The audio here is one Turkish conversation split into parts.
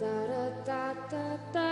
da da da da da.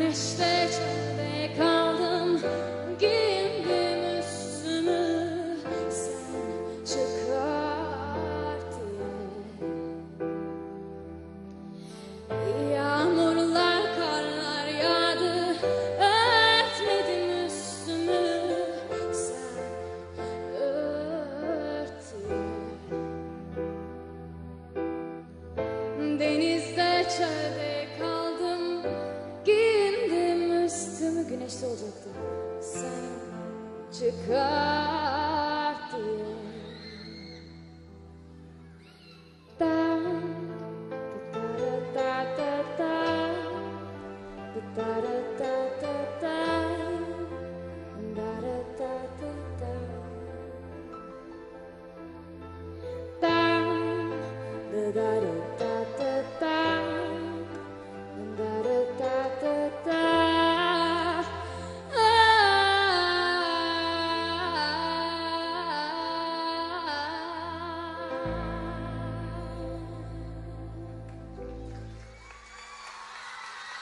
Güneşte çölde kaldım. Giyindim üstümü Sen çıkart diye Yağmurlar, karlar yağdı. Örtmedin üstümü Sen ört diye Denizde çölde mı güneşte olacaktım. Sen çıkar diye. Da da da da da da da da da da da da da da da da da